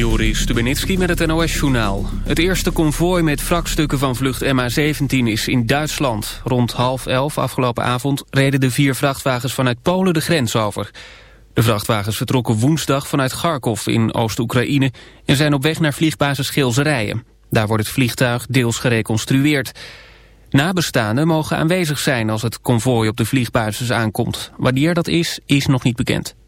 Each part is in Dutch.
Joris Stubenitski met het NOS-journaal. Het eerste konvooi met wrakstukken van vlucht MH17 is in Duitsland. Rond half elf afgelopen avond reden de vier vrachtwagens vanuit Polen de grens over. De vrachtwagens vertrokken woensdag vanuit Kharkov in Oost-Oekraïne... en zijn op weg naar vliegbasis Geelserijen. Daar wordt het vliegtuig deels gereconstrueerd. Nabestaanden mogen aanwezig zijn als het konvooi op de vliegbasis aankomt. Wanneer dat is, is nog niet bekend.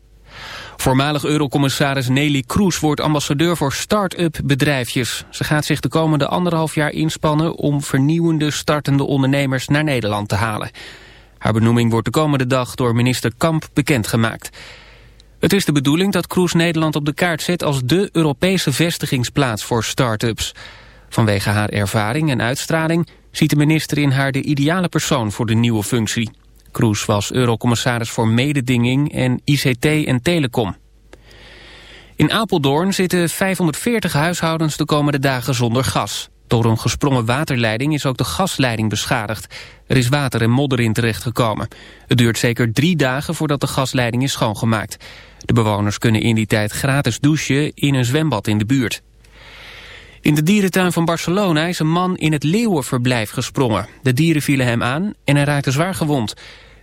Voormalig eurocommissaris Nelly Kroes wordt ambassadeur voor start-up bedrijfjes. Ze gaat zich de komende anderhalf jaar inspannen om vernieuwende startende ondernemers naar Nederland te halen. Haar benoeming wordt de komende dag door minister Kamp bekendgemaakt. Het is de bedoeling dat Kroes Nederland op de kaart zet als de Europese vestigingsplaats voor start-ups. Vanwege haar ervaring en uitstraling ziet de minister in haar de ideale persoon voor de nieuwe functie. Kroes was eurocommissaris voor mededinging en ICT en telecom. In Apeldoorn zitten 540 huishoudens de komende dagen zonder gas. Door een gesprongen waterleiding is ook de gasleiding beschadigd. Er is water en modder in terechtgekomen. Het duurt zeker drie dagen voordat de gasleiding is schoongemaakt. De bewoners kunnen in die tijd gratis douchen in een zwembad in de buurt. In de dierentuin van Barcelona is een man in het leeuwenverblijf gesprongen. De dieren vielen hem aan en hij raakte zwaar gewond.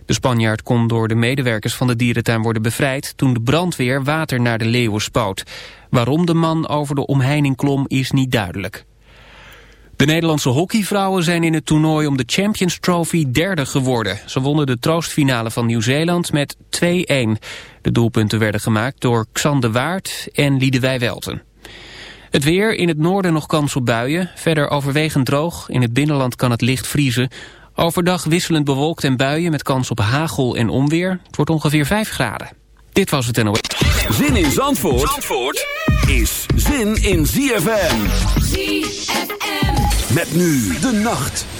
De Spanjaard kon door de medewerkers van de dierentuin worden bevrijd... toen de brandweer water naar de leeuwen spoot. Waarom de man over de omheining klom is niet duidelijk. De Nederlandse hockeyvrouwen zijn in het toernooi om de Champions Trophy derde geworden. Ze wonnen de troostfinale van Nieuw-Zeeland met 2-1. De doelpunten werden gemaakt door Xander Waard en Liedewij Welten. Het weer, in het noorden nog kans op buien. Verder overwegend droog. In het binnenland kan het licht vriezen. Overdag wisselend bewolkt en buien met kans op hagel en onweer. Het wordt ongeveer 5 graden. Dit was het NOS. Zin in Zandvoort, Zandvoort is zin in ZFM. ZFM. Met nu de nacht.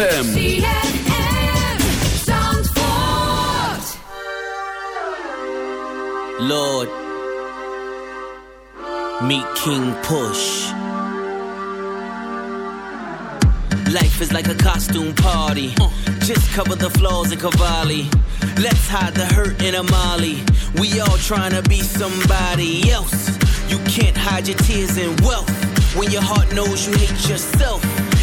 ZFM. Lord, meet King Push. Life is like a costume party. Just cover the flaws in Cavalli. Let's hide the hurt in Amali. We all trying to be somebody else. You can't hide your tears in wealth when your heart knows you hate yourself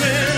Christmas.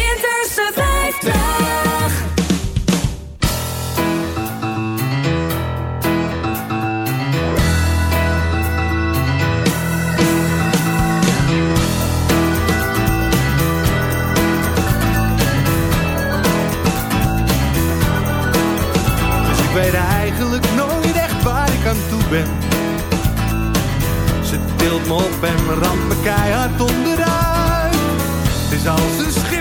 Ze tilt me op en ramt me keihard onderuit. Het is als een schip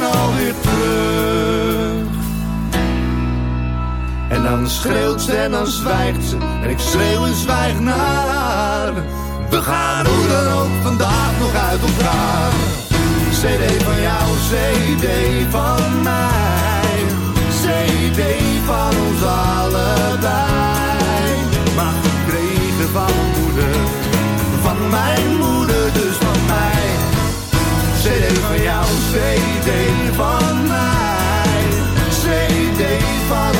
haven alweer terug. En dan schreeuwt ze en dan zwijgt ze. En ik schreeuw en zwijg naar. We gaan hoe dan ook vandaag nog uit elkaar. CD van jou, CD van mij. CD van ons allebei. Maar gekregen van moeder. Van mijn moeder. CD van jou, CD van mij. CD van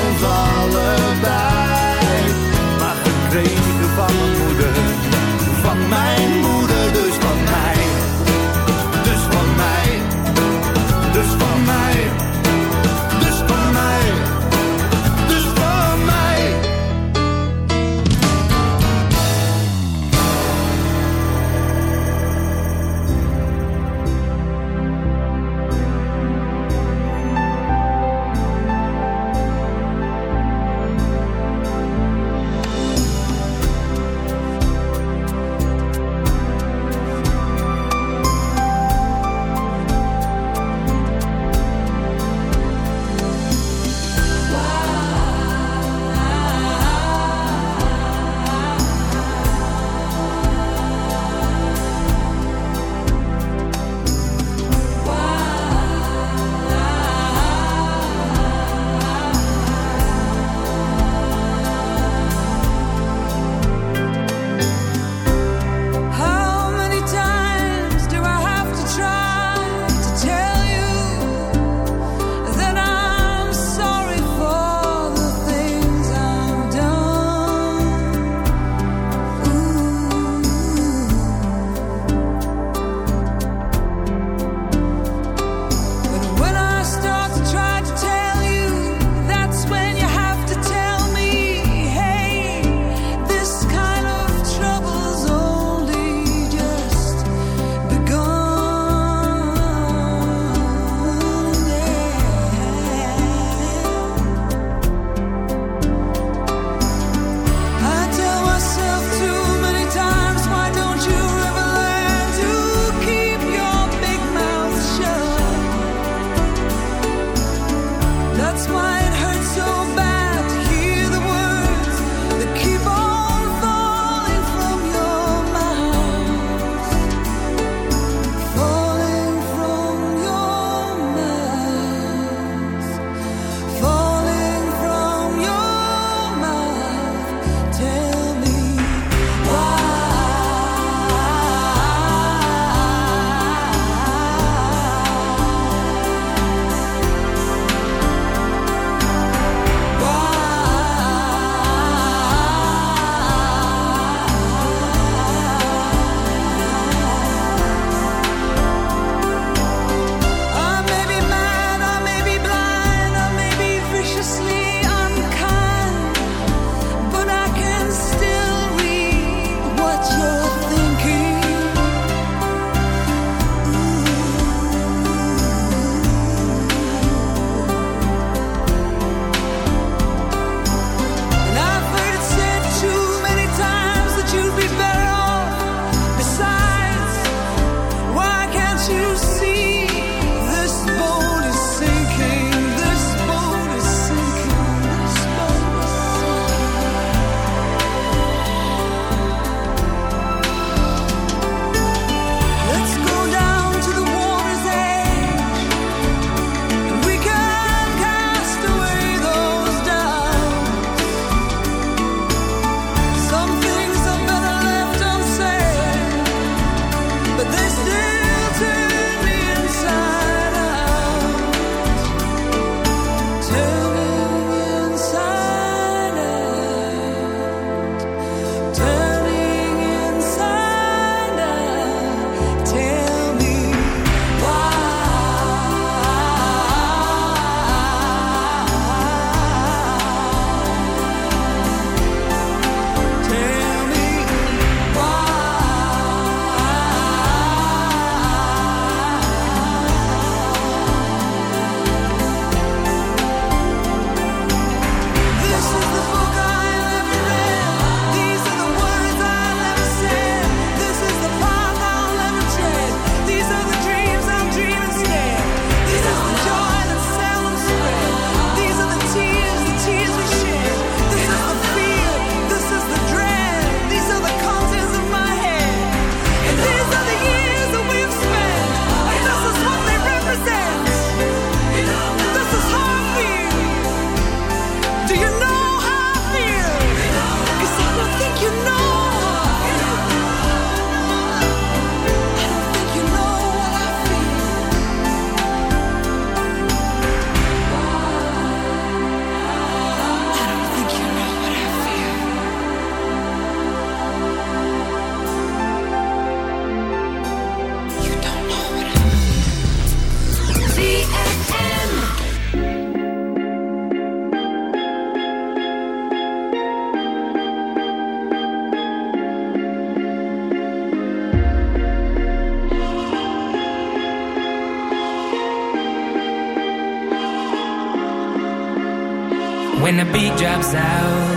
drops out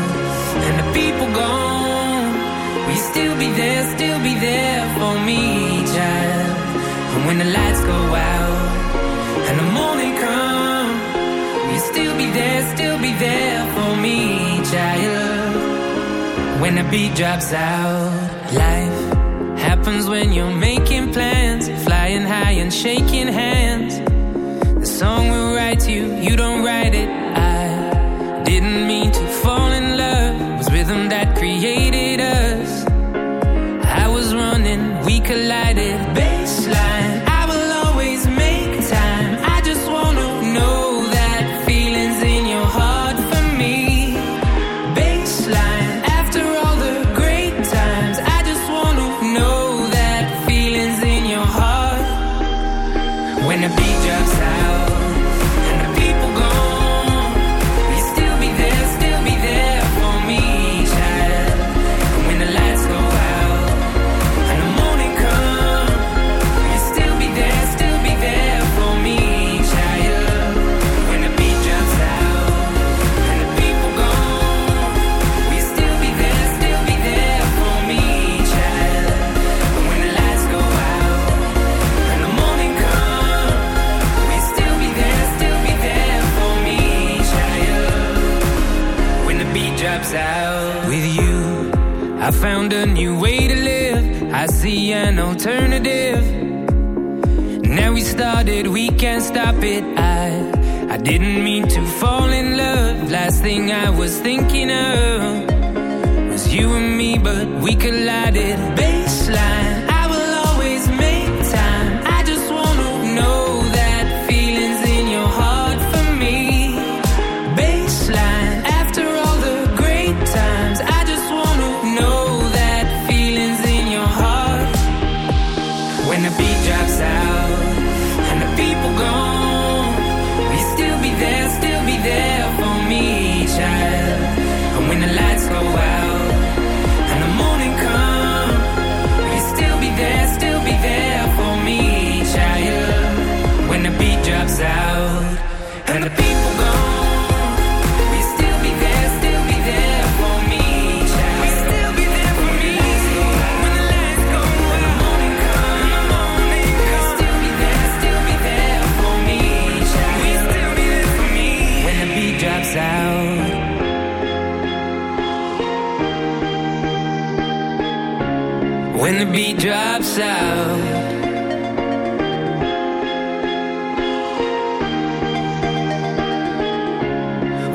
and the people gone, will you still be there, still be there for me, child? And when the lights go out and the morning comes, will you still be there, still be there for me, child? When the beat drops out, life happens when you're making plans, flying high and shaking hands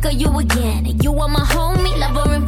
think of you again. You are my homie, lover,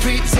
pretend